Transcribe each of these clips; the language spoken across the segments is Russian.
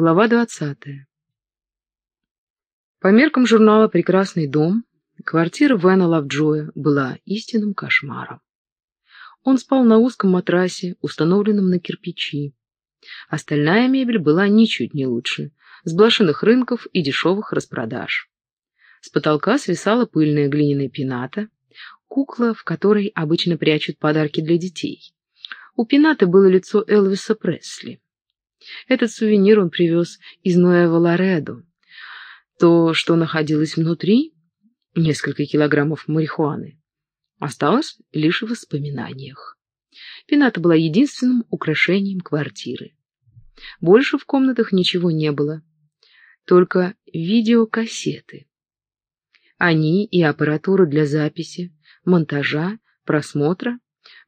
Глава двадцатая. По меркам журнала «Прекрасный дом» квартира Вена Лавджоя была истинным кошмаром. Он спал на узком матрасе, установленном на кирпичи. Остальная мебель была ничуть не лучше, с блошиных рынков и дешевых распродаж. С потолка свисала пыльная глиняная пената, кукла, в которой обычно прячут подарки для детей. У пената было лицо Элвиса Пресли. Этот сувенир он привез из Ноэва Лоредо. То, что находилось внутри, несколько килограммов марихуаны, осталось лишь в воспоминаниях. Пената была единственным украшением квартиры. Больше в комнатах ничего не было, только видеокассеты. Они и аппаратура для записи, монтажа, просмотра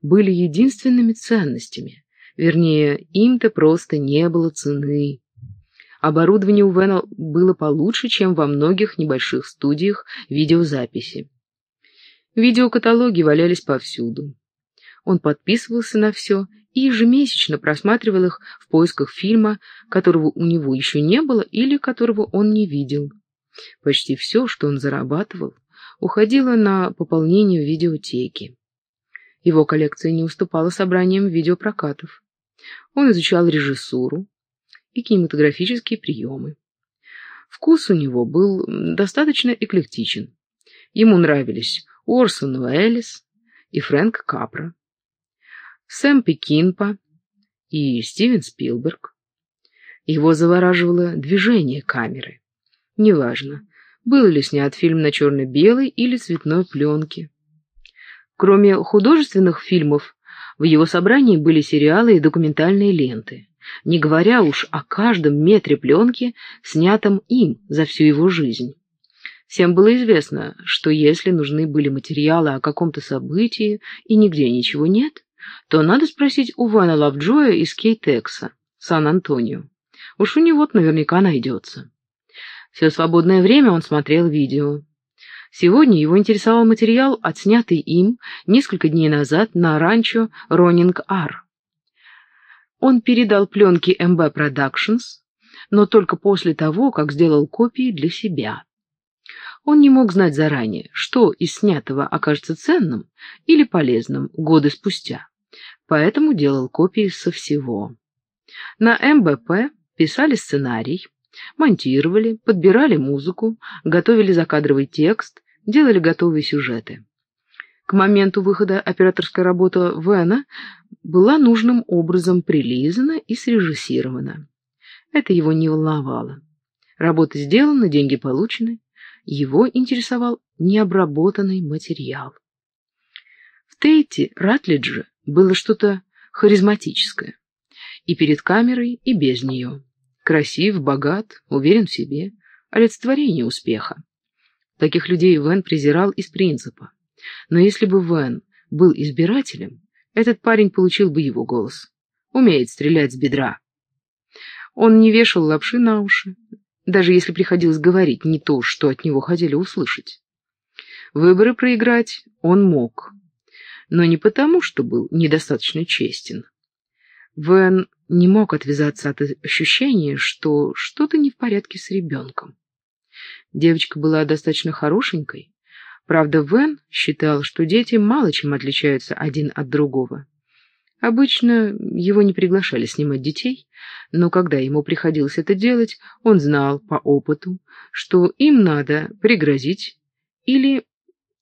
были единственными ценностями, вернее, им-то просто не было цены. Оборудование у Вена было получше, чем во многих небольших студиях видеозаписи. Видеокаталоги валялись повсюду. Он подписывался на все и ежемесячно просматривал их в поисках фильма, которого у него еще не было или которого он не видел. Почти все, что он зарабатывал, уходило на пополнение видеотеки. Его коллекция не уступала собраниям видеопрокатов. Он изучал режиссуру и кинематографические приемы. Вкус у него был достаточно эклектичен. Ему нравились Орсон Уэллис и Фрэнк Капра. Сэм Пекинпа и Стивен Спилберг. Его завораживало движение камеры. Неважно, был ли снят фильм на черно-белой или цветной пленке. Кроме художественных фильмов, в его собрании были сериалы и документальные ленты, не говоря уж о каждом метре пленки, снятом им за всю его жизнь. Всем было известно, что если нужны были материалы о каком-то событии и нигде ничего нет, то надо спросить у Вана Лавджоя из Кейтекса, Сан-Антонио. Уж у него наверняка найдется. Все свободное время он смотрел видео. Сегодня его интересовал материал, отснятый им несколько дней назад на ранчо Ронинг-Ар. Он передал пленки MB Productions, но только после того, как сделал копии для себя. Он не мог знать заранее, что из снятого окажется ценным или полезным годы спустя поэтому делал копии со всего. На МБП писали сценарий, монтировали, подбирали музыку, готовили закадровый текст, делали готовые сюжеты. К моменту выхода операторская работа Вена была нужным образом прилизана и срежиссирована. Это его не волновало. Работа сделана, деньги получены. Его интересовал необработанный материал. В Тейте Ратлиджи было что-то харизматическое. И перед камерой, и без нее. Красив, богат, уверен в себе, олицетворение успеха. Таких людей Вен презирал из принципа. Но если бы Вен был избирателем, этот парень получил бы его голос. Умеет стрелять с бедра. Он не вешал лапши на уши, даже если приходилось говорить не то, что от него хотели услышать. Выборы проиграть он мог, но не потому, что был недостаточно честен. Вен не мог отвязаться от ощущения, что что-то не в порядке с ребенком. Девочка была достаточно хорошенькой. Правда, Вен считал, что дети мало чем отличаются один от другого. Обычно его не приглашали снимать детей, но когда ему приходилось это делать, он знал по опыту, что им надо пригрозить или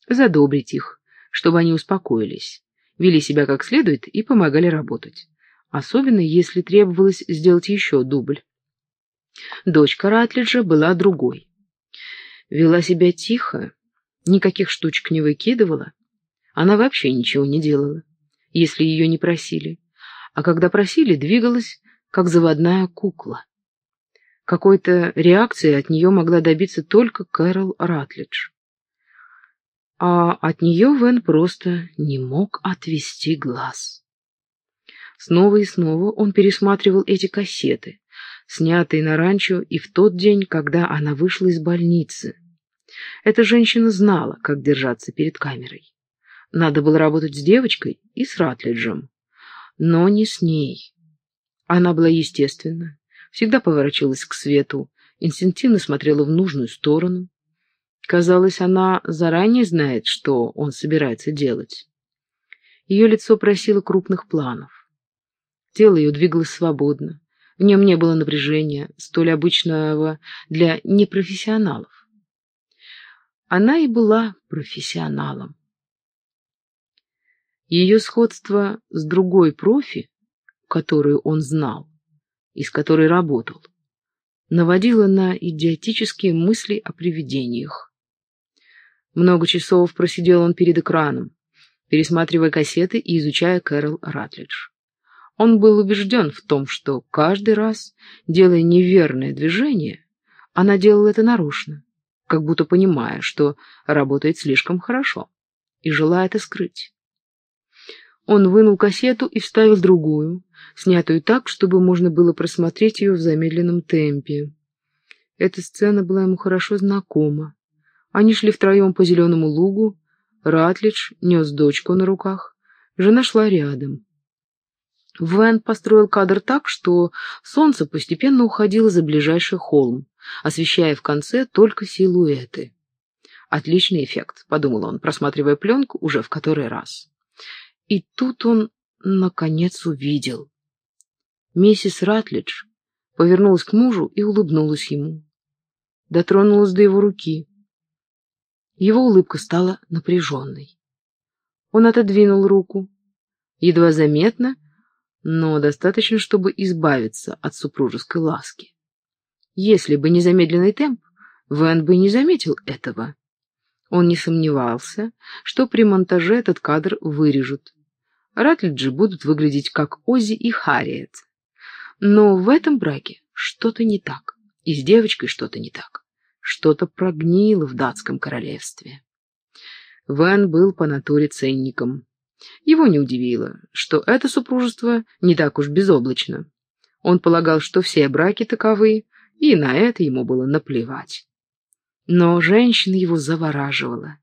задобрить их, чтобы они успокоились, вели себя как следует и помогали работать. Особенно, если требовалось сделать еще дубль. Дочка Ратлиджа была другой. Вела себя тихо, никаких штучек не выкидывала. Она вообще ничего не делала, если ее не просили. А когда просили, двигалась, как заводная кукла. Какой-то реакции от нее могла добиться только Кэрол Ратлидж а от нее Вен просто не мог отвести глаз. Снова и снова он пересматривал эти кассеты, снятые на ранчо и в тот день, когда она вышла из больницы. Эта женщина знала, как держаться перед камерой. Надо было работать с девочкой и с Ратлиджем, но не с ней. Она была естественна, всегда поворачивалась к свету, инстинктивно смотрела в нужную сторону. Казалось, она заранее знает, что он собирается делать. Ее лицо просило крупных планов. Тело ее двигалось свободно. В нем не было напряжения, столь обычного для непрофессионалов. Она и была профессионалом. Ее сходство с другой профи, которую он знал и с которой работал, наводило на идиотические мысли о привидениях. Много часов просидел он перед экраном, пересматривая кассеты и изучая Кэрол Ратлидж. Он был убежден в том, что каждый раз, делая неверное движение, она делала это нарочно, как будто понимая, что работает слишком хорошо, и желая это скрыть. Он вынул кассету и вставил другую, снятую так, чтобы можно было просмотреть ее в замедленном темпе. Эта сцена была ему хорошо знакома. Они шли втроем по зеленому лугу, Ратлидж нес дочку на руках, жена шла рядом. Вэн построил кадр так, что солнце постепенно уходило за ближайший холм, освещая в конце только силуэты. «Отличный эффект», — подумал он, просматривая пленку уже в который раз. И тут он, наконец, увидел. Миссис Ратлидж повернулась к мужу и улыбнулась ему. Дотронулась до его руки. Его улыбка стала напряженной. Он отодвинул руку. Едва заметно, но достаточно, чтобы избавиться от супружеской ласки. Если бы не замедленный темп, Вэн бы не заметил этого. Он не сомневался, что при монтаже этот кадр вырежут. Ратлиджи будут выглядеть как Оззи и Харриет. Но в этом браке что-то не так, и с девочкой что-то не так. Что-то прогнило в датском королевстве. Вэн был по натуре ценником. Его не удивило, что это супружество не так уж безоблачно. Он полагал, что все браки таковы, и на это ему было наплевать. Но женщина его завораживала.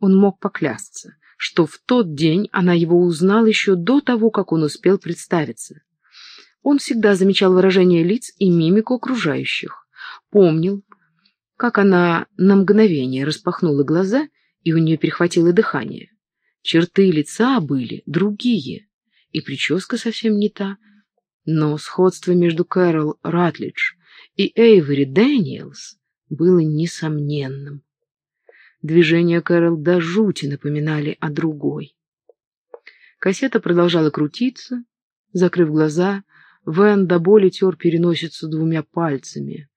Он мог поклясться, что в тот день она его узнала еще до того, как он успел представиться. Он всегда замечал выражение лиц и мимику окружающих, помнил, как она на мгновение распахнула глаза, и у нее перехватило дыхание. Черты лица были другие, и прическа совсем не та, но сходство между Кэрол Ратлидж и Эйвери Дэниелс было несомненным. Движения Кэрол до жути напоминали о другой. Кассета продолжала крутиться. Закрыв глаза, Вэн до боли тер переносицу двумя пальцами,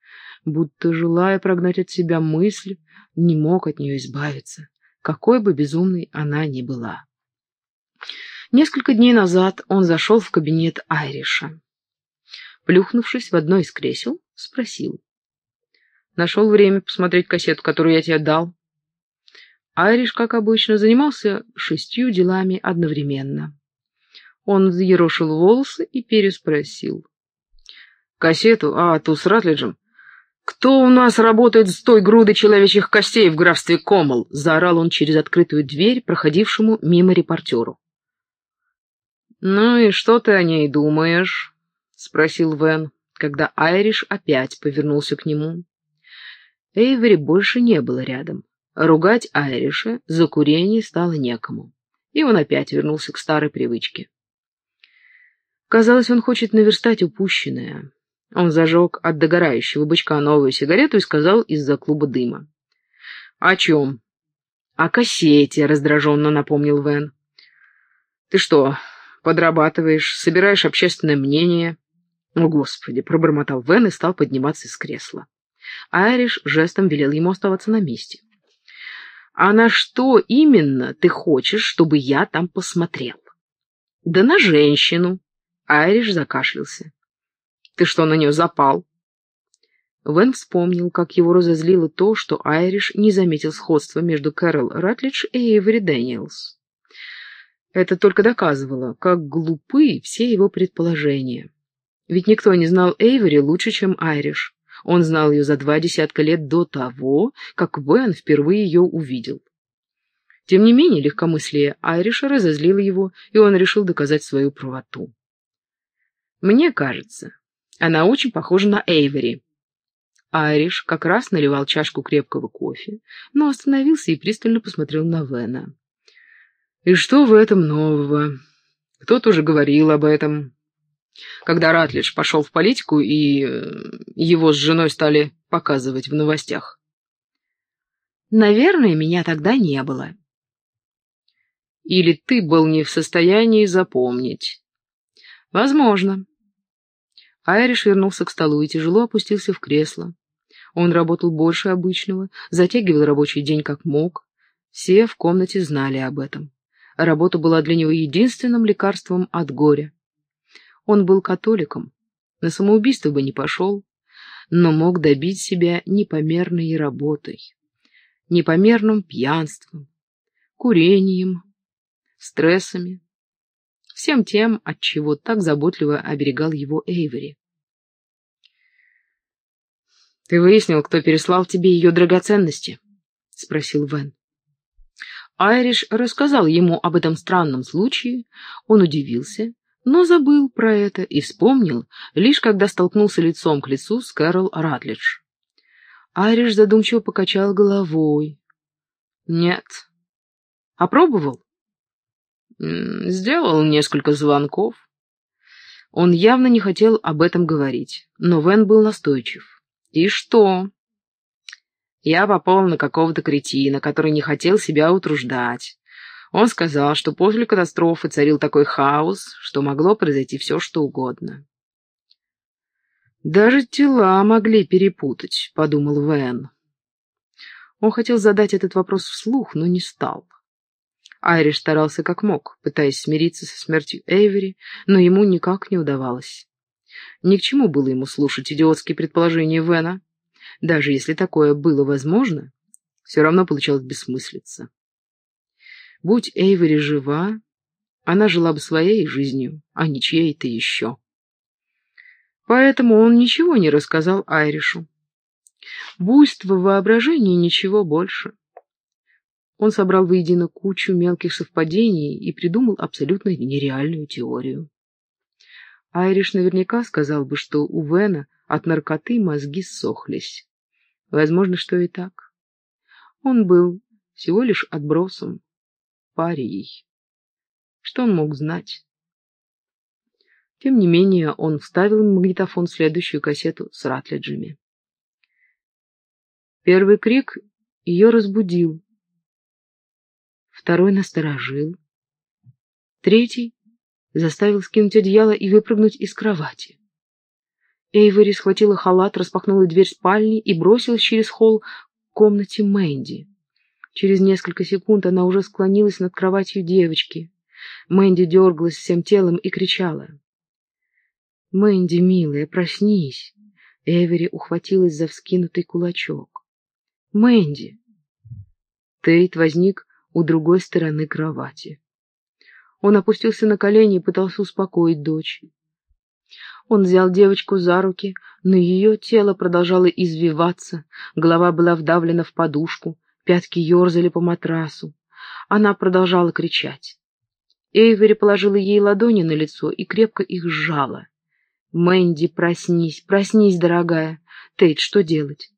будто, желая прогнать от себя мысль, не мог от нее избавиться, какой бы безумной она ни была. Несколько дней назад он зашел в кабинет Айриша. Плюхнувшись в одно из кресел, спросил. «Нашел время посмотреть кассету, которую я тебе дал?» Айриш, как обычно, занимался шестью делами одновременно. Он взъерошил волосы и переспросил. «Кассету? А, ту с Ратлиджем? Кто у нас работает с той грудой человечьих костей в графстве Комол?» — заорал он через открытую дверь, проходившему мимо репортеру. «Ну и что ты о ней думаешь?» — спросил Вен, когда Айриш опять повернулся к нему. Эйвери больше не было рядом. Ругать Айриша за курение стало некому, и он опять вернулся к старой привычке. Казалось, он хочет наверстать упущенное. Он зажег от догорающего бычка новую сигарету и сказал из-за клуба дыма. «О чем?» «О кассете», — раздраженно напомнил Вен. «Ты что, подрабатываешь, собираешь общественное мнение?» «О, Господи!» — пробормотал Вен и стал подниматься из кресла. Айриш жестом велел ему оставаться на месте. А на что именно ты хочешь, чтобы я там посмотрел? Да на женщину. Айриш закашлялся. Ты что, на нее запал? Вен вспомнил, как его разозлило то, что Айриш не заметил сходства между Кэрол Ратлидж и Эйвери Дэниелс. Это только доказывало, как глупы все его предположения. Ведь никто не знал Эйвери лучше, чем Айриш. Он знал ее за два десятка лет до того, как Вэн впервые ее увидел. Тем не менее, легкомыслие Айриша разозлило его, и он решил доказать свою правоту. «Мне кажется, Она очень похожа на Эйвери. Айриш как раз наливал чашку крепкого кофе, но остановился и пристально посмотрел на Вена. «И что в этом нового? Кто-то уже говорил об этом. Когда Ратлидж пошел в политику, и э, его с женой стали показывать в новостях». «Наверное, меня тогда не было». «Или ты был не в состоянии запомнить?» «Возможно». Айриш вернулся к столу и тяжело опустился в кресло. Он работал больше обычного, затягивал рабочий день как мог. Все в комнате знали об этом. Работа была для него единственным лекарством от горя. Он был католиком, на самоубийство бы не пошел, но мог добить себя непомерной работой, непомерным пьянством, курением, стрессами, всем тем, от чего так заботливо оберегал его Эйвери. «Ты выяснил, кто переслал тебе ее драгоценности?» — спросил Вен. Айриш рассказал ему об этом странном случае, он удивился, но забыл про это и вспомнил, лишь когда столкнулся лицом к лицу с Кэрол Ратлидж. Айриш задумчиво покачал головой. «Нет». «Опробовал?» «Сделал несколько звонков». Он явно не хотел об этом говорить, но Вен был настойчив. «И что?» Я попал на какого-то кретина, который не хотел себя утруждать. Он сказал, что после катастрофы царил такой хаос, что могло произойти все, что угодно. «Даже тела могли перепутать», — подумал Вэн. Он хотел задать этот вопрос вслух, но не стал. Айриш старался как мог, пытаясь смириться со смертью Эйвери, но ему никак не удавалось. Ни к чему было ему слушать идиотские предположения Вена. Даже если такое было возможно, все равно получалось бессмыслица. Будь Эйвери жива, она жила бы своей жизнью, а не чьей-то еще. Поэтому он ничего не рассказал Айришу. Буйство воображения ничего больше. Он собрал воедино кучу мелких совпадений и придумал абсолютно нереальную теорию. Айриш наверняка сказал бы, что у Вена от наркоты мозги ссохлись. Возможно, что и так. Он был всего лишь отбросом, парией. Что он мог знать? Тем не менее, он вставил в магнитофон следующую кассету с Ратлиджами. Первый крик ее разбудил. Второй насторожил. Третий заставил скинуть одеяло и выпрыгнуть из кровати. Эйвори схватила халат, распахнула дверь спальни и бросилась через холл к комнате Мэнди. Через несколько секунд она уже склонилась над кроватью девочки. Мэнди дергалась всем телом и кричала. «Мэнди, милая, проснись!» Эвери ухватилась за вскинутый кулачок. «Мэнди!» Тейт возник у другой стороны кровати. Он опустился на колени и пытался успокоить дочь. Он взял девочку за руки, но ее тело продолжало извиваться, голова была вдавлена в подушку, пятки ерзали по матрасу. Она продолжала кричать. Эйвери положила ей ладони на лицо и крепко их сжала. «Мэнди, проснись, проснись, дорогая. Тейт, что делать?»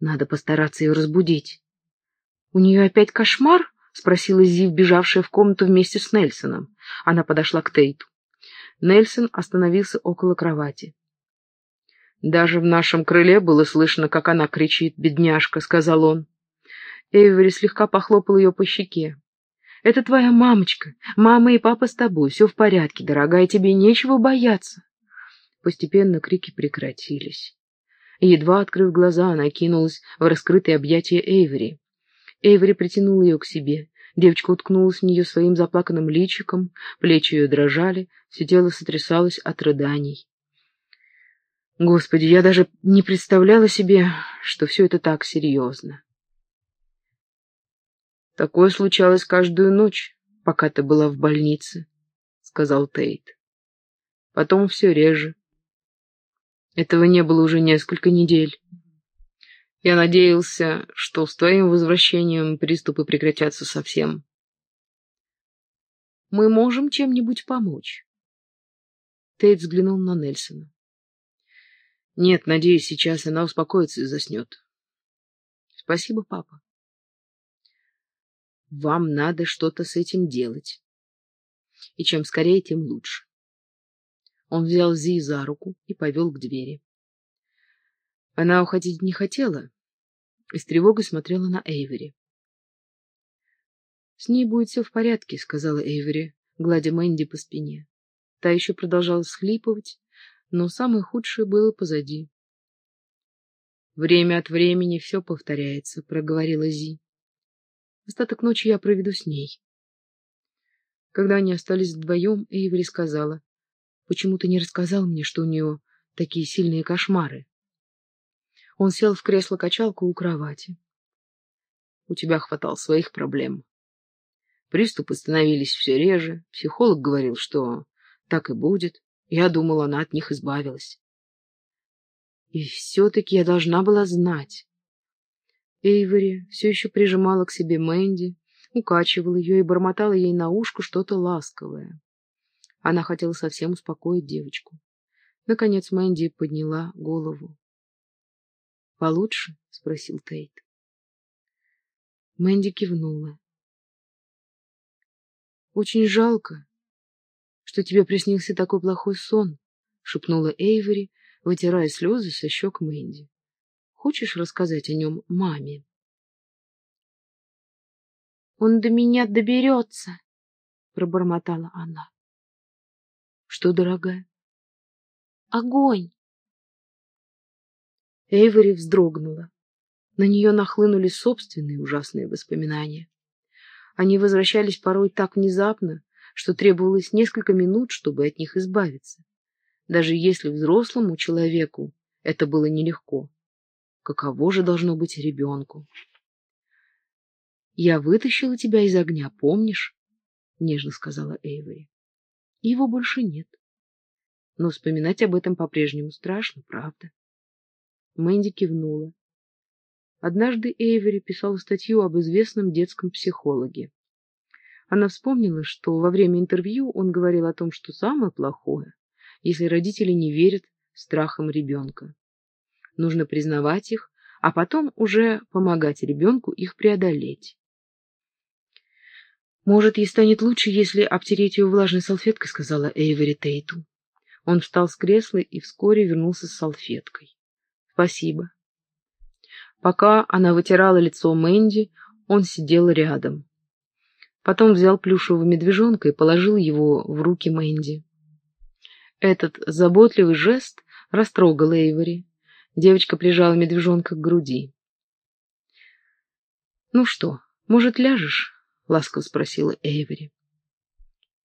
«Надо постараться ее разбудить». «У нее опять кошмар?» — спросила Зив, бежавшая в комнату вместе с Нельсоном. Она подошла к Тейту. Нельсон остановился около кровати. «Даже в нашем крыле было слышно, как она кричит, бедняжка», — сказал он. Эйвери слегка похлопал ее по щеке. «Это твоя мамочка. Мама и папа с тобой. Все в порядке, дорогая, тебе нечего бояться». Постепенно крики прекратились. Едва открыв глаза, она кинулась в раскрытые объятия Эйвери. Эйвери притянул ее к себе. Девочка уткнулась в нее своим заплаканным личиком, плечи ее дрожали, все тело сотрясалось от рыданий. Господи, я даже не представляла себе, что все это так серьезно. Такое случалось каждую ночь, пока ты была в больнице, — сказал Тейт. Потом все реже. Этого не было уже несколько недель. Я надеялся, что с твоим возвращением приступы прекратятся совсем. Мы можем чем-нибудь помочь. Тейт взглянул на Нельсона. Нет, надеюсь, сейчас она успокоится и заснет. Спасибо, папа. Вам надо что-то с этим делать. И чем скорее, тем лучше. Он взял Зи за руку и повел к двери. Она уходить не хотела и с тревогой смотрела на Эйвери. «С ней будет все в порядке», — сказала Эйвери, гладя Мэнди по спине. Та еще продолжала схлипывать, но самое худшее было позади. «Время от времени все повторяется», — проговорила Зи. «Остаток ночи я проведу с ней». Когда они остались вдвоем, Эйвери сказала, «Почему ты не рассказал мне, что у нее такие сильные кошмары?» Он сел в кресло-качалку у кровати. У тебя хватало своих проблем. Приступы становились все реже. Психолог говорил, что так и будет. Я думал, она от них избавилась. И все-таки я должна была знать. Эйвори все еще прижимала к себе Мэнди, укачивала ее и бормотала ей на ушко что-то ласковое. Она хотела совсем успокоить девочку. Наконец Мэнди подняла голову. «Получше?» — спросил Тейт. Мэнди кивнула. «Очень жалко, что тебе приснился такой плохой сон», — шепнула Эйвори, вытирая слезы со щек Мэнди. «Хочешь рассказать о нем маме?» «Он до меня доберется», — пробормотала она. «Что, дорогая?» «Огонь!» Эйвори вздрогнула. На нее нахлынули собственные ужасные воспоминания. Они возвращались порой так внезапно, что требовалось несколько минут, чтобы от них избавиться. Даже если взрослому человеку это было нелегко. Каково же должно быть ребенку? «Я вытащила тебя из огня, помнишь?» — нежно сказала Эйвори. «Его больше нет. Но вспоминать об этом по-прежнему страшно, правда?» Мэнди кивнула. Однажды Эйвери писала статью об известном детском психологе. Она вспомнила, что во время интервью он говорил о том, что самое плохое, если родители не верят страхам ребенка. Нужно признавать их, а потом уже помогать ребенку их преодолеть. «Может, ей станет лучше, если обтереть ее влажной салфеткой», — сказала Эйвери Тейту. Он встал с кресла и вскоре вернулся с салфеткой. «Спасибо». Пока она вытирала лицо Мэнди, он сидел рядом. Потом взял плюшевого медвежонка и положил его в руки Мэнди. Этот заботливый жест растрогал Эйвори. Девочка прижала медвежонка к груди. «Ну что, может, ляжешь?» — ласково спросила Эйвори.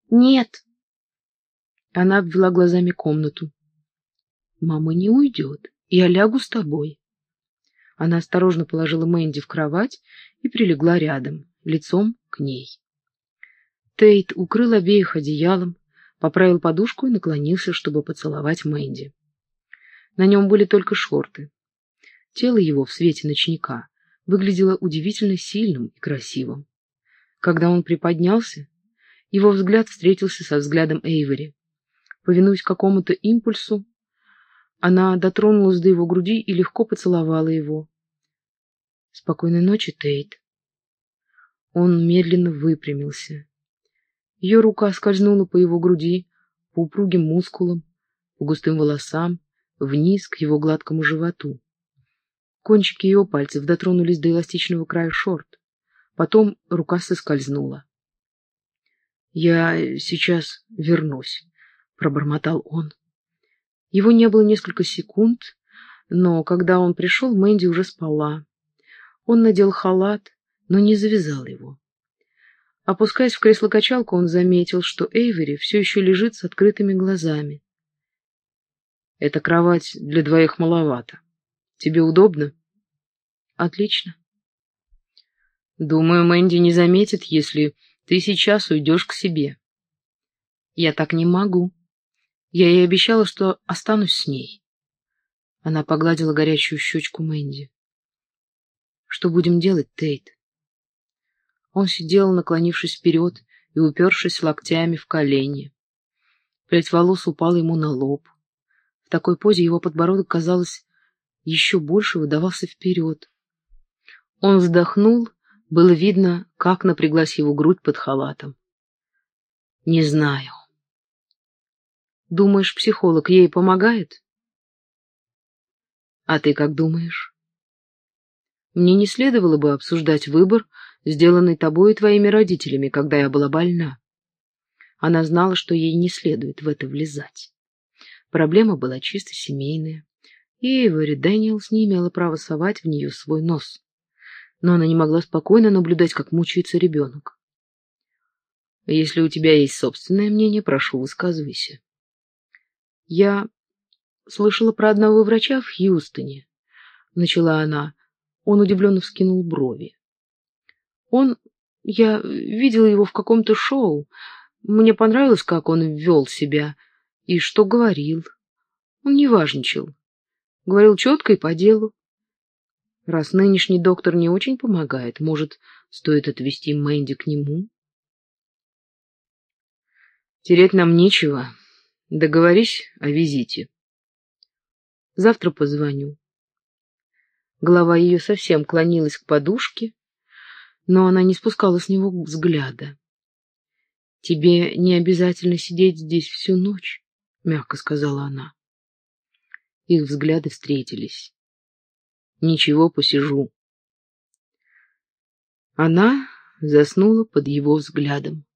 «Нет». Она обвела глазами комнату. «Мама не уйдет, я лягу с тобой». Она осторожно положила Мэнди в кровать и прилегла рядом, лицом к ней. Тейт укрыл обеих одеялом, поправил подушку и наклонился, чтобы поцеловать Мэнди. На нем были только шорты. Тело его в свете ночника выглядело удивительно сильным и красивым. Когда он приподнялся, его взгляд встретился со взглядом Эйвери. Повинуясь какому-то импульсу, она дотронулась до его груди и легко поцеловала его. «Спокойной ночи, Тейт». Он медленно выпрямился. Ее рука скользнула по его груди, по упругим мускулам, по густым волосам, вниз к его гладкому животу. Кончики ее пальцев дотронулись до эластичного края шорт. Потом рука соскользнула. «Я сейчас вернусь», — пробормотал он. Его не было несколько секунд, но когда он пришел, Мэнди уже спала. Он надел халат, но не завязал его. Опускаясь в кресло-качалку, он заметил, что Эйвери все еще лежит с открытыми глазами. «Эта кровать для двоих маловато. Тебе удобно?» «Отлично». «Думаю, Мэнди не заметит, если ты сейчас уйдешь к себе». «Я так не могу. Я ей обещала, что останусь с ней». Она погладила горячую щечку Мэнди. «Что будем делать, Тейт?» Он сидел, наклонившись вперед и упершись локтями в колени. Прядь волос упала ему на лоб. В такой позе его подбородок, казалось, еще больше выдавался вперед. Он вздохнул, было видно, как напряглась его грудь под халатом. «Не знаю». «Думаешь, психолог ей помогает?» «А ты как думаешь?» «Мне не следовало бы обсуждать выбор, сделанный тобой и твоими родителями, когда я была больна». Она знала, что ей не следует в это влезать. Проблема была чисто семейная, и Эйвори Дэниелс не имела права совать в нее свой нос. Но она не могла спокойно наблюдать, как мучается ребенок. «Если у тебя есть собственное мнение, прошу, высказывайся». «Я слышала про одного врача в Хьюстоне», — начала она. Он удивленно вскинул брови. «Он... Я видела его в каком-то шоу. Мне понравилось, как он вел себя и что говорил. Он не важничал. Говорил четко и по делу. Раз нынешний доктор не очень помогает, может, стоит отвезти Мэнди к нему? Терять нам нечего. Договорись о визите. Завтра позвоню. Голова ее совсем клонилась к подушке, но она не спускала с него взгляда. «Тебе не обязательно сидеть здесь всю ночь», — мягко сказала она. Их взгляды встретились. «Ничего, посижу». Она заснула под его взглядом.